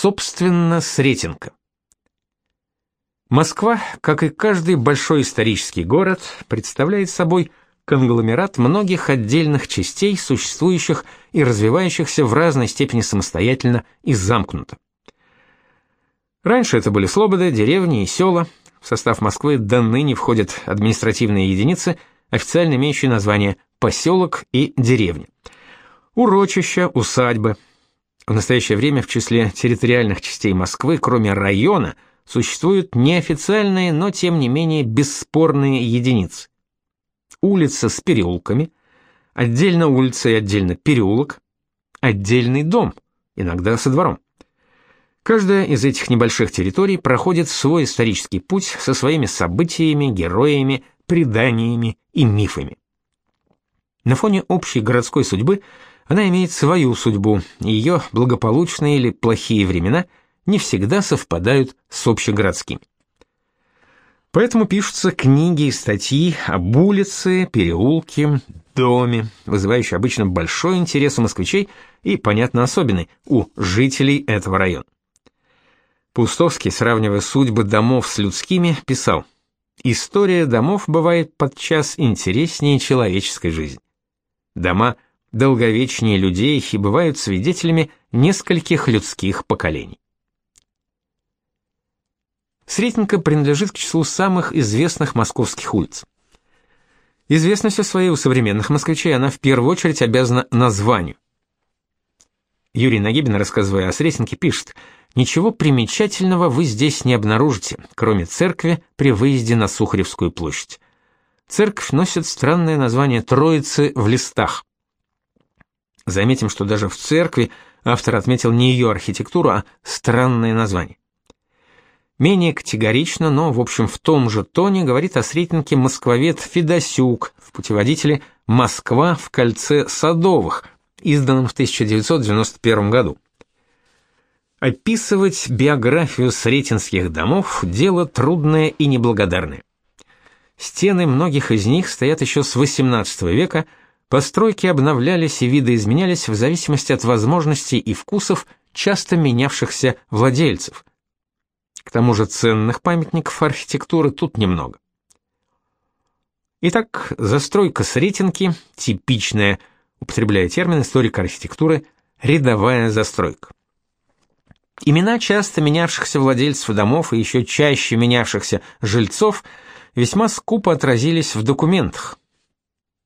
Собственно, Сретенка. Москва, как и каждый большой исторический город, представляет собой конгломерат многих отдельных частей, существующих и развивающихся в разной степени самостоятельно и замкнуто. Раньше это были слободы, деревни и села. В состав Москвы до ныне входят административные единицы, официально имеющие название поселок и деревня. Урочища, усадьбы – в настоящее время в числе территориальных частей Москвы, кроме района, существуют неофициальные, но тем не менее бесспорные единицы. Улица с переулками, отдельно улица и отдельно переулок, отдельный дом, иногда со двором. Каждая из этих небольших территорий проходит свой исторический путь со своими событиями, героями, преданиями и мифами. На фоне общей городской судьбы – она имеет свою судьбу, и ее благополучные или плохие времена не всегда совпадают с общегородскими. Поэтому пишутся книги и статьи об улице, переулке, доме, вызывающие обычно большой интерес у москвичей и, понятно, особенный у жителей этого района. Пустовский, сравнивая судьбы домов с людскими, писал: "История домов бывает подчас интереснее человеческой жизни. Дома долговечнее людей и бывают свидетелями нескольких людских поколений. Сретенка принадлежит к числу самых известных московских улиц. Известностью своей у современных москвичей она в первую очередь обязана названию. Юрий Нагибин, рассказывая о Сретенке, пишет, «Ничего примечательного вы здесь не обнаружите, кроме церкви при выезде на Сухаревскую площадь. Церковь носит странное название Троицы в листах. Заметим, что даже в церкви автор отметил не ее архитектуру, а странное название. Менее категорично, но, в общем, в том же тоне говорит о Сретенке москвовед Федосюк в путеводителе «Москва в кольце Садовых», изданном в 1991 году. Описывать биографию сретенских домов – дело трудное и неблагодарное. Стены многих из них стоят еще с XVIII века – Постройки обновлялись и видоизменялись в зависимости от возможностей и вкусов часто менявшихся владельцев. К тому же ценных памятников архитектуры тут немного. Итак, застройка Сретенки типичная, употребляя термин историка архитектуры, рядовая застройка. Имена часто менявшихся владельцев домов и еще чаще менявшихся жильцов весьма скупо отразились в документах.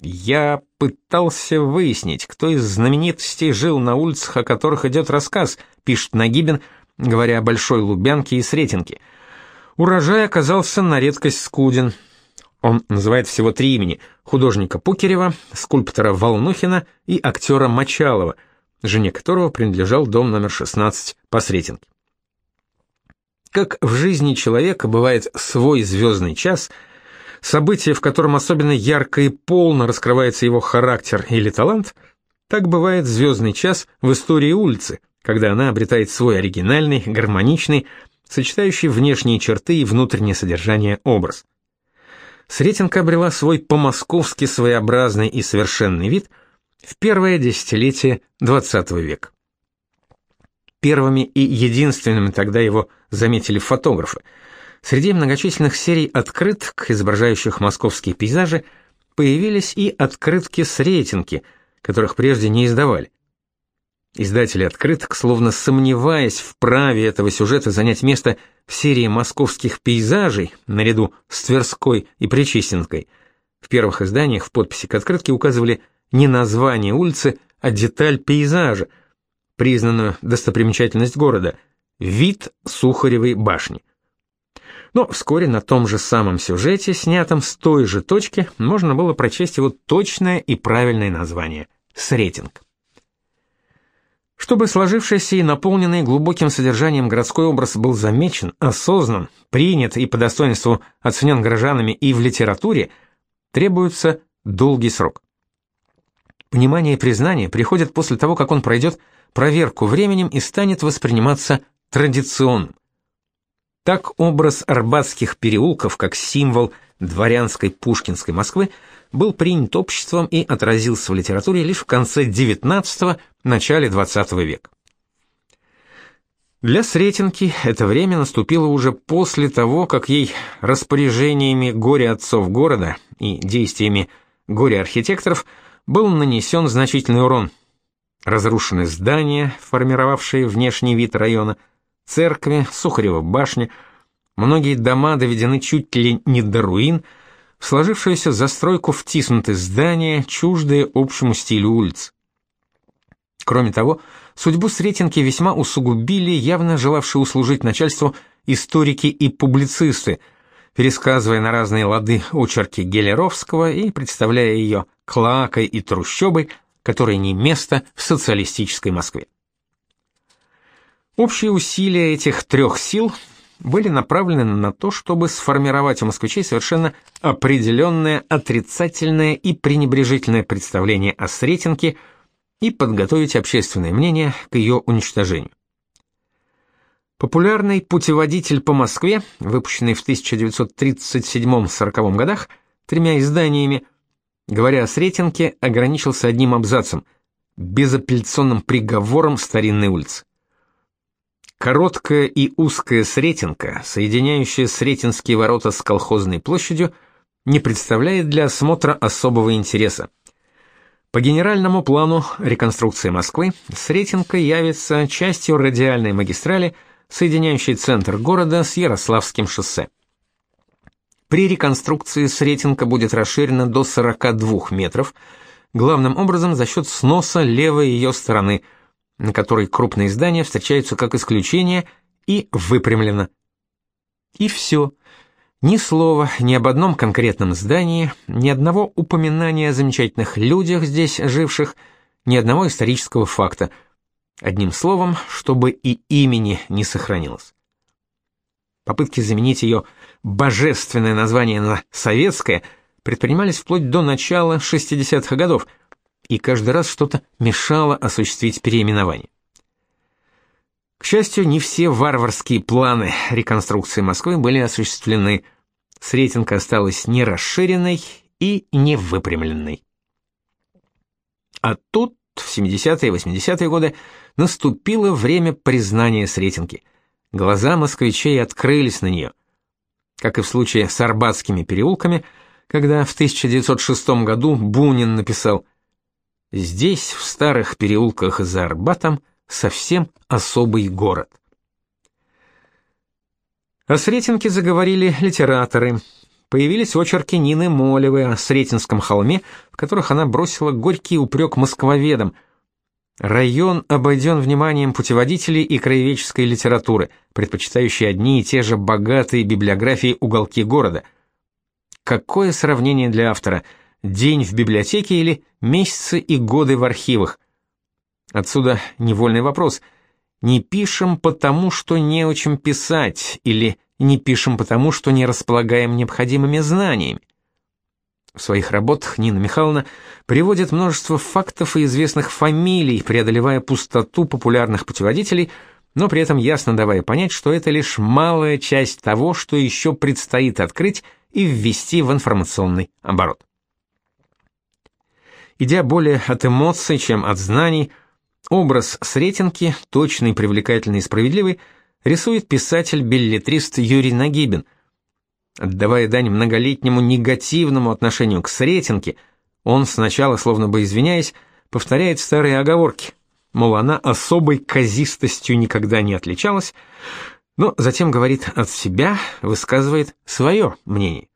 Я пытался выяснить, кто из знаменитостей жил на улицах, о которых идет рассказ, пишет Нагибин, говоря о Большой Лубянке и Сретенке. Урожай оказался на редкость скуден. Он называет всего три имени: художника Пукерева, скульптора Волнухина и актера Мочалова, жене которого принадлежал дом номер 16 по Сретенке. Как в жизни человека бывает свой звездный час – событие, в котором особенно ярко и полно раскрывается его характер или талант, так бывает звездный час в истории улицы, когда она обретает свой оригинальный, гармоничный, сочетающий внешние черты и внутреннее содержание образ. Сретенка обрела свой по-московски своеобразный и совершенный вид в первое десятилетие XX века. Первыми и единственными тогда его заметили фотографы – Среди многочисленных серий открыток, изображающих московские пейзажи, появились и открытки с рейтинги, которых прежде не издавали. Издатели открыток, словно сомневаясь в праве этого сюжета занять место в серии московских пейзажей наряду с Тверской и Причистенкой, в первых изданиях в подписи к открытке указывали не название улицы, а деталь пейзажа, признанную достопримечательность города – вид Сухаревой башни – но вскоре на том же самом сюжете, снятом с той же точки, можно было прочесть его точное и правильное название – «Сретинг». Чтобы сложившийся и наполненный глубоким содержанием городской образ был замечен, осознан, принят и по достоинству оценен горожанами и в литературе, требуется долгий срок. Понимание и признание приходят после того, как он пройдет проверку временем и станет восприниматься традиционным. Так образ арбатских переулков как символ дворянской пушкинской Москвы был принят обществом и отразился в литературе лишь в конце XIX – начале XX века. Для Сретенки это время наступило уже после того, как ей распоряжениями горе-отцов города и действиями горе-архитекторов был нанесен значительный урон. Разрушены здания, формировавшие внешний вид района, церкви, Сухарева башня, многие дома доведены чуть ли не до руин, в сложившуюся застройку втиснуты здания, чуждые общему стилю улиц. Кроме того, судьбу Сретенки весьма усугубили явно желавшие услужить начальству историки и публицисты, пересказывая на разные лады очерки Гелеровского и представляя ее клакой и трущобой, которой не место в социалистической Москве. Общие усилия этих трех сил были направлены на то, чтобы сформировать у москвичей совершенно определенное отрицательное и пренебрежительное представление о Сретенке – и подготовить общественное мнение к ее уничтожению. Популярный путеводитель по Москве, выпущенный в 1937-40 годах тремя изданиями, говоря о Сретенке, ограничился одним абзацем – безапелляционным приговором старинной улицы. Короткая и узкая Сретенка, соединяющая Сретенские ворота с колхозной площадью, не представляет для осмотра особого интереса. По генеральному плану реконструкции Москвы Сретенка явится частью радиальной магистрали, соединяющей центр города с Ярославским шоссе. При реконструкции Сретенка будет расширена до 42 метров, главным образом за счет сноса левой ее стороны, на которой крупные здания встречаются как исключение, и выпрямлено. И все. Ни слова ни об одном конкретном здании, ни одного упоминания о замечательных людях здесь живших, ни одного исторического факта. Одним словом, чтобы и имени не сохранилось. Попытки заменить ее божественное название на советское предпринимались вплоть до начала 60-х годов, и каждый раз что-то мешало осуществить переименование. К счастью, не все варварские планы реконструкции Москвы были осуществлены. Сретенка осталась не расширенной и не выпрямленной. А тут, в 70-е и 80-е годы, наступило время признания Сретенки. Глаза москвичей открылись на нее. Как и в случае с Арбатскими переулками, когда в 1906 году Бунин написал «Здесь, в старых переулках за Арбатом, совсем особый город». О Сретенке заговорили литераторы. Появились очерки Нины Молевой о Сретенском холме, в которых она бросила горький упрек москвоведам. Район обойден вниманием путеводителей и краеведческой литературы, предпочитающие одни и те же богатые библиографии уголки города. Какое сравнение для автора? День в библиотеке или месяцы и годы в архивах? Отсюда невольный вопрос – не пишем потому, что не учим писать, или не пишем потому, что не располагаем необходимыми знаниями. В своих работах Нина Михайловна приводит множество фактов и известных фамилий, преодолевая пустоту популярных путеводителей, но при этом ясно давая понять, что это лишь малая часть того, что еще предстоит открыть и ввести в информационный оборот. Идя более от эмоций, чем от знаний, Образ Сретенки, точный, привлекательный и справедливый, рисует писатель-беллетрист Юрий Нагибин. Отдавая дань многолетнему негативному отношению к Сретенке, он сначала, словно бы извиняясь, повторяет старые оговорки, мол, она особой казистостью никогда не отличалась, но затем говорит от себя, высказывает свое мнение.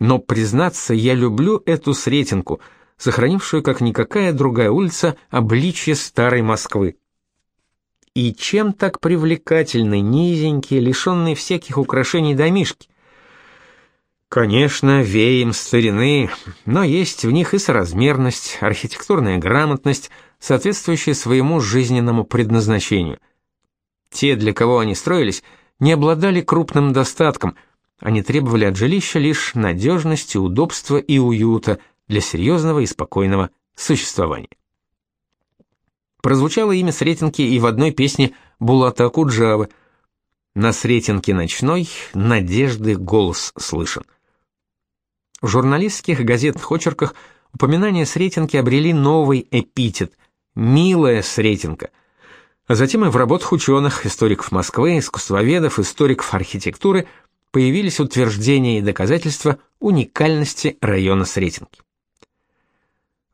Но, признаться, я люблю эту Сретенку — сохранившую как никакая другая улица обличье старой Москвы. И чем так привлекательны низенькие, лишенные всяких украшений домишки? Конечно, веем старины, но есть в них и соразмерность, архитектурная грамотность, соответствующая своему жизненному предназначению. Те, для кого они строились, не обладали крупным достатком, они требовали от жилища лишь надежности, удобства и уюта – для серьезного и спокойного существования. Прозвучало имя Сретенки и в одной песне Булата Куджавы «На Сретенке ночной надежды голос слышен». В журналистских газетных очерках упоминания Сретенки обрели новый эпитет «Милая Сретенка». а затем и в работах ученых, историков Москвы, искусствоведов, историков архитектуры появились утверждения и доказательства уникальности района Сретенки.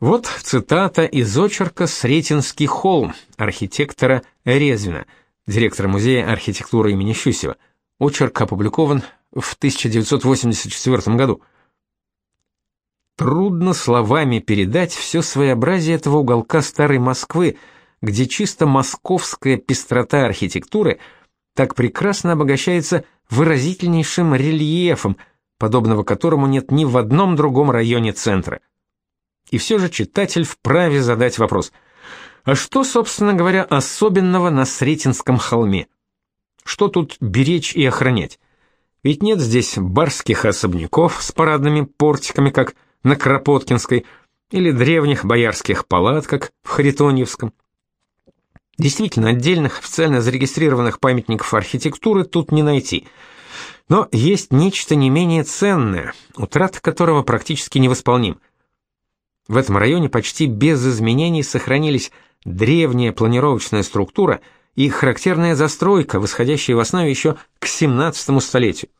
Вот цитата из очерка «Сретенский холм» архитектора Резвина, директора музея архитектуры имени Щусева. Очерк опубликован в 1984 году. Трудно словами передать все своеобразие этого уголка старой Москвы, где чисто московская пестрота архитектуры так прекрасно обогащается выразительнейшим рельефом, подобного которому нет ни в одном другом районе центра. И все же читатель вправе задать вопрос: а что, собственно говоря, особенного на Сретенском холме? Что тут беречь и охранять? Ведь нет здесь барских особняков с парадными портиками, как на Кропоткинской, или древних боярских палат, как в Харитоньевском. Действительно, отдельных официально зарегистрированных памятников архитектуры тут не найти. Но есть нечто не менее ценное, утрата которого практически невосполним. В этом районе почти без изменений сохранились древняя планировочная структура и характерная застройка, восходящая в основе еще к 17 столетию.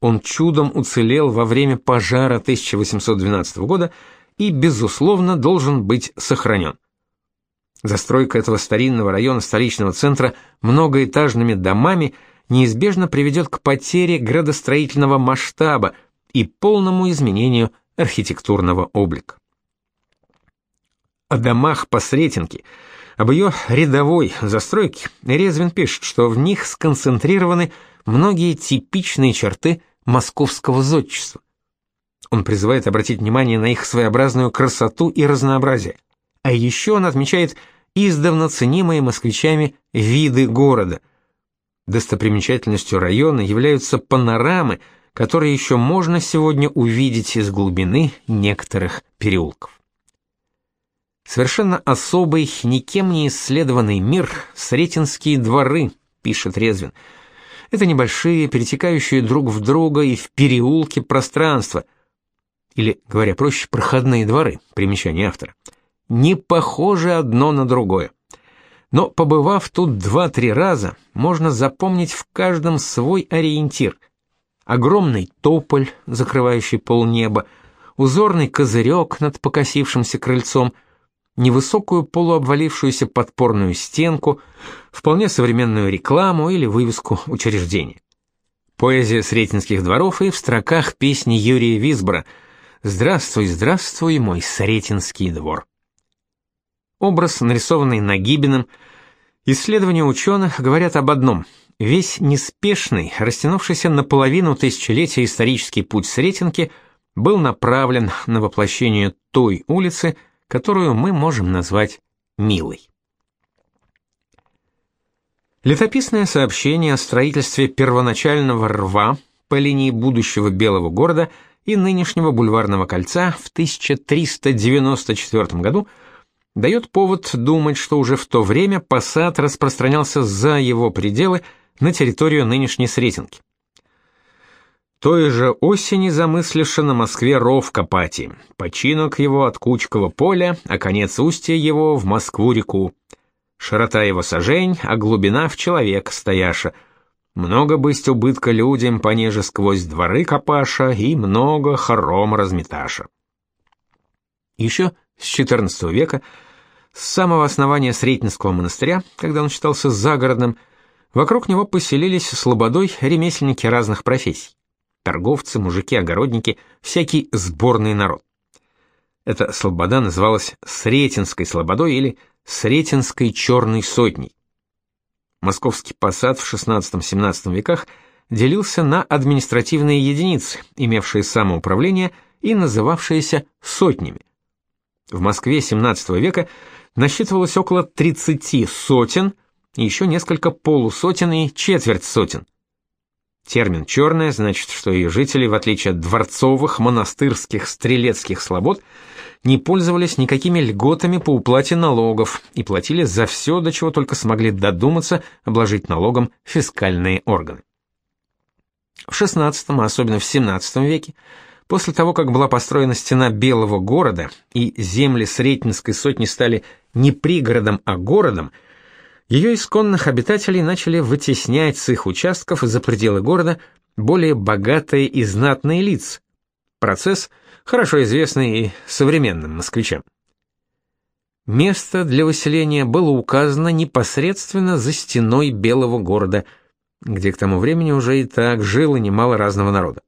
Он чудом уцелел во время пожара 1812 года и, безусловно, должен быть сохранен. Застройка этого старинного района столичного центра многоэтажными домами неизбежно приведет к потере градостроительного масштаба и полному изменению архитектурного облика. О домах по Сретенке, об ее рядовой застройке Резвин пишет, что в них сконцентрированы многие типичные черты московского зодчества. Он призывает обратить внимание на их своеобразную красоту и разнообразие. А еще он отмечает издавна ценимые москвичами виды города. Достопримечательностью района являются панорамы, которые еще можно сегодня увидеть из глубины некоторых переулков. Совершенно особый, никем не исследованный мир Сретенские дворы, пишет Резвин. Это небольшие, перетекающие друг в друга и в переулки пространства, или, говоря проще, проходные дворы, примечание автора не похожи одно на другое. Но побывав тут два-три раза, можно запомнить в каждом свой ориентир. Огромный тополь, закрывающий полнеба, узорный козырек над покосившимся крыльцом, невысокую полуобвалившуюся подпорную стенку, вполне современную рекламу или вывеску учреждения. Поэзия сретенских дворов и в строках песни Юрия Висбора «Здравствуй, здравствуй, мой Сретенский двор». Образ, нарисованный Нагибиным, исследования ученых говорят об одном. Весь неспешный, растянувшийся на половину тысячелетия исторический путь Сретенки был направлен на воплощение той улицы, которую мы можем назвать Милой. Летописное сообщение о строительстве первоначального рва по линии будущего Белого города и нынешнего бульварного кольца в 1394 году – дает повод думать, что уже в то время посад распространялся за его пределы на территорию нынешней Сретенки. Той же осени замыслиша на Москве ров копати, починок его от Кучкова поля, а конец устья его в Москву-реку. Широта его сажень, а глубина в человек стояша. Много бысть убытка людям, понеже сквозь дворы копаша, и много хором разметаша. Еще с XIV века с самого основания Сретенского монастыря, когда он считался загородным, вокруг него поселились слободой ремесленники разных профессий. Торговцы, мужики, огородники, всякий сборный народ. Эта слобода называлась Сретенской слободой или Сретенской черной сотней. Московский посад в XVI-XVII веках делился на административные единицы, имевшие самоуправление и называвшиеся сотнями. В Москве XVII века насчитывалось около 30 сотен, еще несколько полусотен и четверть сотен. Термин «черная» значит, что ее жители, в отличие от дворцовых, монастырских, стрелецких слобод, не пользовались никакими льготами по уплате налогов и платили за все, до чего только смогли додуматься обложить налогом фискальные органы. В XVI, а особенно в XVII веке, после того, как была построена стена Белого города и земли Сретенской сотни стали не пригородом, а городом, ее исконных обитателей начали вытеснять с их участков за пределы города более богатые и знатные лица. Процесс, хорошо известный и современным москвичам. Место для выселения было указано непосредственно за стеной Белого города, где к тому времени уже и так жило немало разного народа.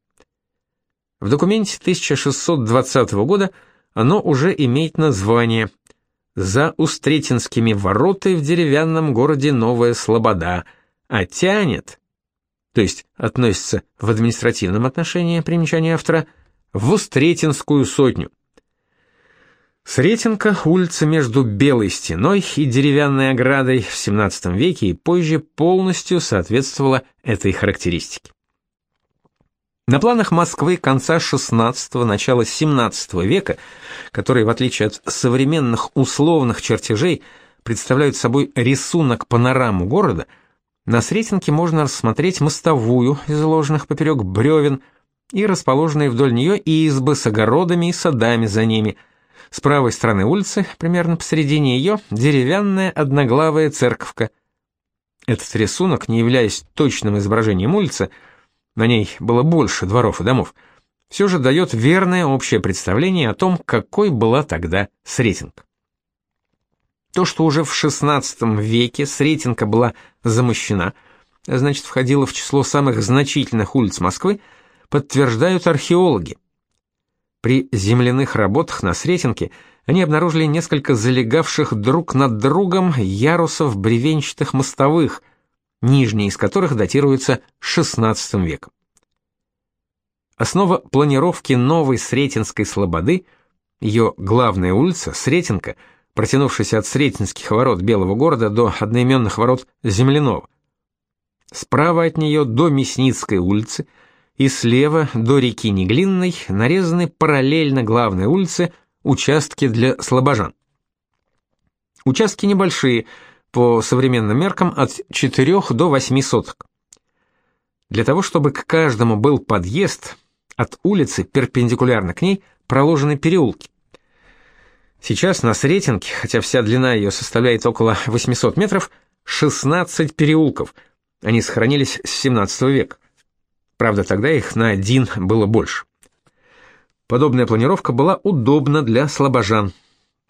В документе 1620 года оно уже имеет название «За Устретинскими воротой в деревянном городе Новая Слобода», а тянет, то есть относится в административном отношении примечание автора, в Устретинскую сотню. Сретенка – улица между Белой стеной и деревянной оградой в XVII веке и позже полностью соответствовала этой характеристике. На планах Москвы конца XVI – начала XVII века, которые, в отличие от современных условных чертежей, представляют собой рисунок панораму города, на Сретенке можно рассмотреть мостовую, изложенных поперек бревен, и расположенные вдоль нее избы с огородами и садами за ними – с правой стороны улицы, примерно посередине ее, деревянная одноглавая церковка. Этот рисунок, не являясь точным изображением улицы, на ней было больше дворов и домов, все же дает верное общее представление о том, какой была тогда Сретенка. То, что уже в XVI веке Сретенка была замощена, значит, входила в число самых значительных улиц Москвы, подтверждают археологи. При земляных работах на Сретенке они обнаружили несколько залегавших друг над другом ярусов бревенчатых мостовых, нижние из которых датируются XVI веком. Основа планировки новой Сретенской слободы, ее главная улица, Сретенка, протянувшаяся от Сретенских ворот Белого города до одноименных ворот Земляного. Справа от нее до Мясницкой улицы – и слева до реки Неглинной нарезаны параллельно главной улице участки для слабожан. Участки небольшие, по современным меркам от 4 до 8 соток. Для того, чтобы к каждому был подъезд, от улицы перпендикулярно к ней проложены переулки. Сейчас на Сретенке, хотя вся длина ее составляет около 800 метров, 16 переулков. Они сохранились с 17 века. Правда, тогда их на один было больше. Подобная планировка была удобна для слабожан.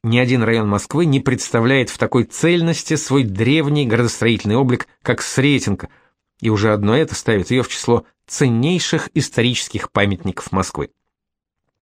Ни один район Москвы не представляет в такой цельности свой древний градостроительный облик, как Сретенка, и уже одно это ставит ее в число ценнейших исторических памятников Москвы.